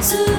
to